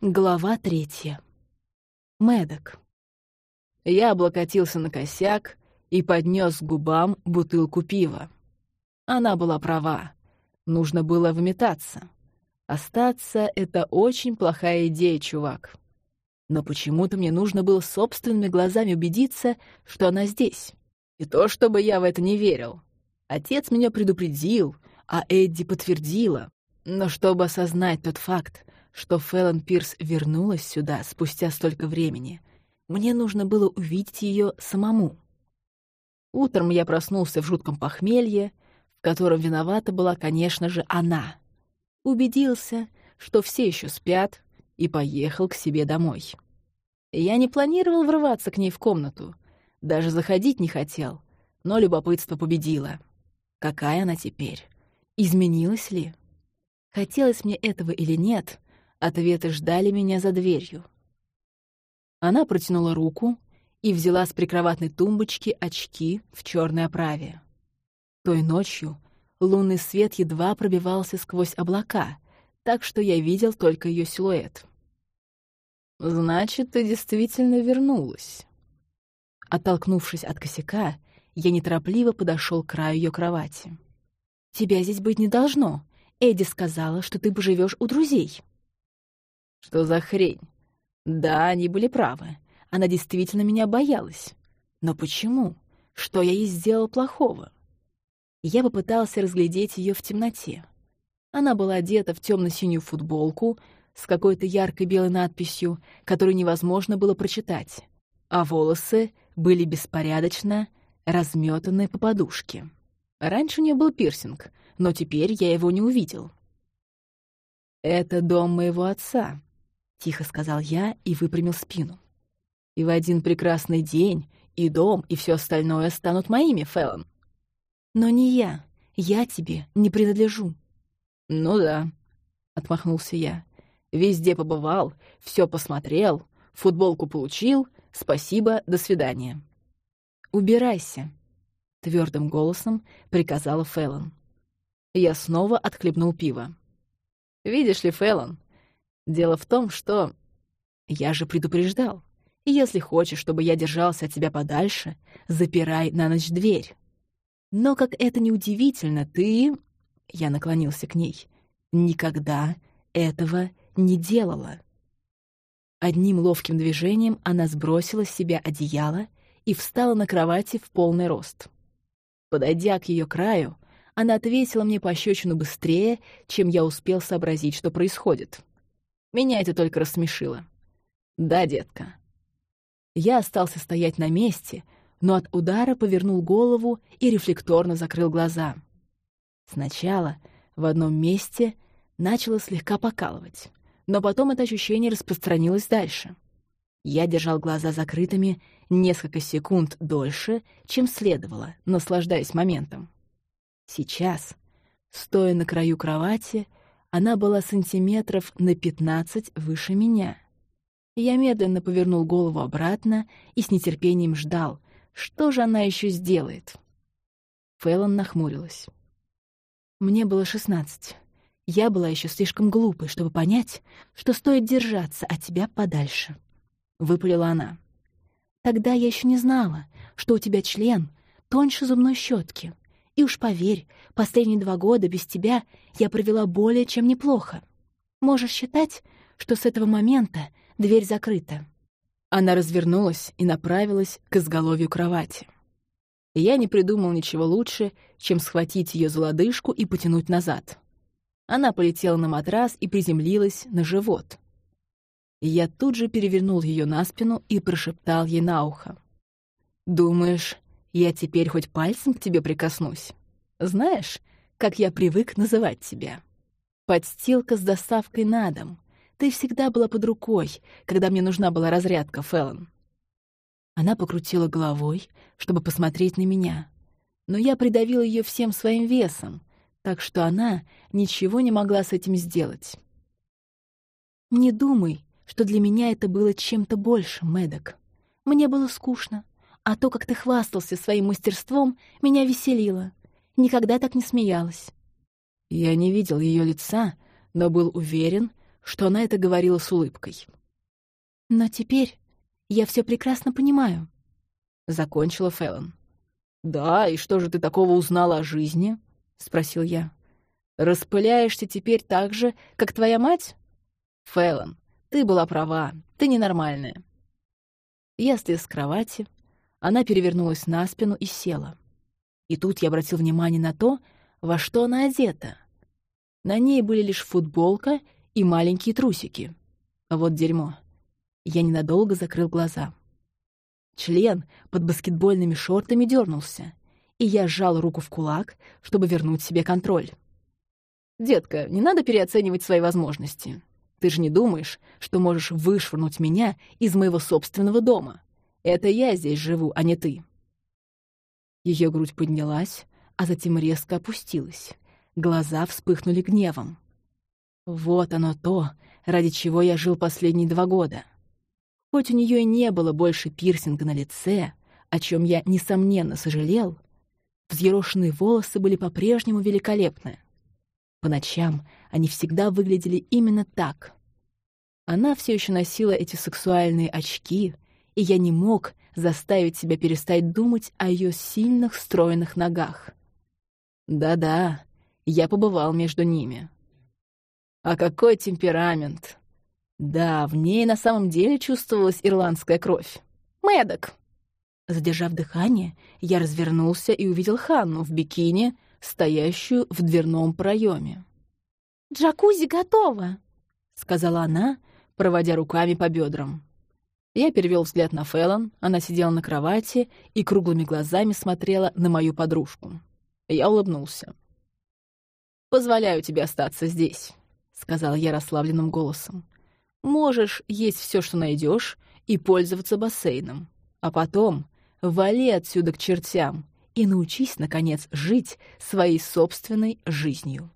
Глава третья. Мэддок. Я облокотился на косяк и поднес к губам бутылку пива. Она была права. Нужно было выметаться. Остаться — это очень плохая идея, чувак. Но почему-то мне нужно было собственными глазами убедиться, что она здесь. И то, чтобы я в это не верил. Отец меня предупредил, а Эдди подтвердила. Но чтобы осознать тот факт, что Фэллон Пирс вернулась сюда спустя столько времени. Мне нужно было увидеть ее самому. Утром я проснулся в жутком похмелье, в котором виновата была, конечно же, она. Убедился, что все еще спят, и поехал к себе домой. Я не планировал врываться к ней в комнату, даже заходить не хотел, но любопытство победило. Какая она теперь? Изменилась ли? Хотелось мне этого или нет, Ответы ждали меня за дверью. Она протянула руку и взяла с прикроватной тумбочки очки в черной оправе. Той ночью лунный свет едва пробивался сквозь облака, так что я видел только ее силуэт. «Значит, ты действительно вернулась». Оттолкнувшись от косяка, я неторопливо подошел к краю ее кровати. «Тебя здесь быть не должно. Эдди сказала, что ты поживешь у друзей». Что за хрень? Да, они были правы. Она действительно меня боялась. Но почему? Что я ей сделал плохого? Я попытался разглядеть ее в темноте. Она была одета в темно-синюю футболку с какой-то яркой белой надписью, которую невозможно было прочитать, а волосы были беспорядочно разметаны по подушке. Раньше у нее был пирсинг, но теперь я его не увидел. «Это дом моего отца», — тихо сказал я и выпрямил спину. «И в один прекрасный день и дом, и все остальное станут моими, Фэллон». «Но не я. Я тебе не принадлежу». «Ну да», — отмахнулся я. «Везде побывал, все посмотрел, футболку получил, спасибо, до свидания». «Убирайся», — твердым голосом приказала Фэллон. Я снова отхлебнул пиво. «Видишь ли, Фэллон, Дело в том, что... Я же предупреждал. Если хочешь, чтобы я держался от тебя подальше, запирай на ночь дверь. Но, как это неудивительно, ты... Я наклонился к ней. Никогда этого не делала. Одним ловким движением она сбросила с себя одеяло и встала на кровати в полный рост. Подойдя к ее краю, она ответила мне пощечину быстрее, чем я успел сообразить, что происходит. Меня это только рассмешило. «Да, детка». Я остался стоять на месте, но от удара повернул голову и рефлекторно закрыл глаза. Сначала в одном месте начало слегка покалывать, но потом это ощущение распространилось дальше. Я держал глаза закрытыми несколько секунд дольше, чем следовало, наслаждаясь моментом. Сейчас, стоя на краю кровати, она была сантиметров на пятнадцать выше меня. Я медленно повернул голову обратно и с нетерпением ждал, что же она еще сделает. Фэллон нахмурилась. Мне было шестнадцать. Я была еще слишком глупой, чтобы понять, что стоит держаться от тебя подальше. Выпалила она. Тогда я еще не знала, что у тебя член тоньше зубной щетки, и уж поверь, последние два года без тебя я провела более чем неплохо. Можешь считать, что с этого момента дверь закрыта». Она развернулась и направилась к изголовью кровати. я не придумал ничего лучше, чем схватить ее за лодыжку и потянуть назад. Она полетела на матрас и приземлилась на живот. я тут же перевернул ее на спину и прошептал ей на ухо. «Думаешь, я теперь хоть пальцем к тебе прикоснусь. Знаешь, как я привык называть тебя? Подстилка с доставкой на дом. Ты всегда была под рукой, когда мне нужна была разрядка, Фэллон. Она покрутила головой, чтобы посмотреть на меня. Но я придавил ее всем своим весом, так что она ничего не могла с этим сделать. «Не думай, что для меня это было чем-то больше, Мэддок. Мне было скучно. А то, как ты хвастался своим мастерством, меня веселило. Никогда так не смеялась. Я не видел ее лица, но был уверен, что она это говорила с улыбкой. «Но теперь я все прекрасно понимаю», — закончила Фэллон. «Да, и что же ты такого узнала о жизни?» — спросил я. «Распыляешься теперь так же, как твоя мать?» «Фэллон, ты была права, ты ненормальная». Я слез с кровати, она перевернулась на спину и села. И тут я обратил внимание на то, во что она одета. На ней были лишь футболка и маленькие трусики. А вот дерьмо. Я ненадолго закрыл глаза. Член под баскетбольными шортами дернулся, и я сжал руку в кулак, чтобы вернуть себе контроль. «Детка, не надо переоценивать свои возможности. Ты же не думаешь, что можешь вышвырнуть меня из моего собственного дома. Это я здесь живу, а не ты». Ее грудь поднялась, а затем резко опустилась. Глаза вспыхнули гневом. Вот оно то, ради чего я жил последние два года. Хоть у нее и не было больше пирсинга на лице, о чем я, несомненно, сожалел, взъерошенные волосы были по-прежнему великолепны. По ночам они всегда выглядели именно так. Она все еще носила эти сексуальные очки, и я не мог заставить себя перестать думать о ее сильных, стройных ногах. Да-да, я побывал между ними. А какой темперамент! Да, в ней на самом деле чувствовалась ирландская кровь. Мэддок! Задержав дыхание, я развернулся и увидел Ханну в бикини, стоящую в дверном проеме. «Джакузи готова!» — сказала она, проводя руками по бедрам. Я перевел взгляд на Фэллон, она сидела на кровати и круглыми глазами смотрела на мою подружку. Я улыбнулся. «Позволяю тебе остаться здесь», — сказал я расслабленным голосом. «Можешь есть все, что найдешь, и пользоваться бассейном. А потом вали отсюда к чертям и научись, наконец, жить своей собственной жизнью».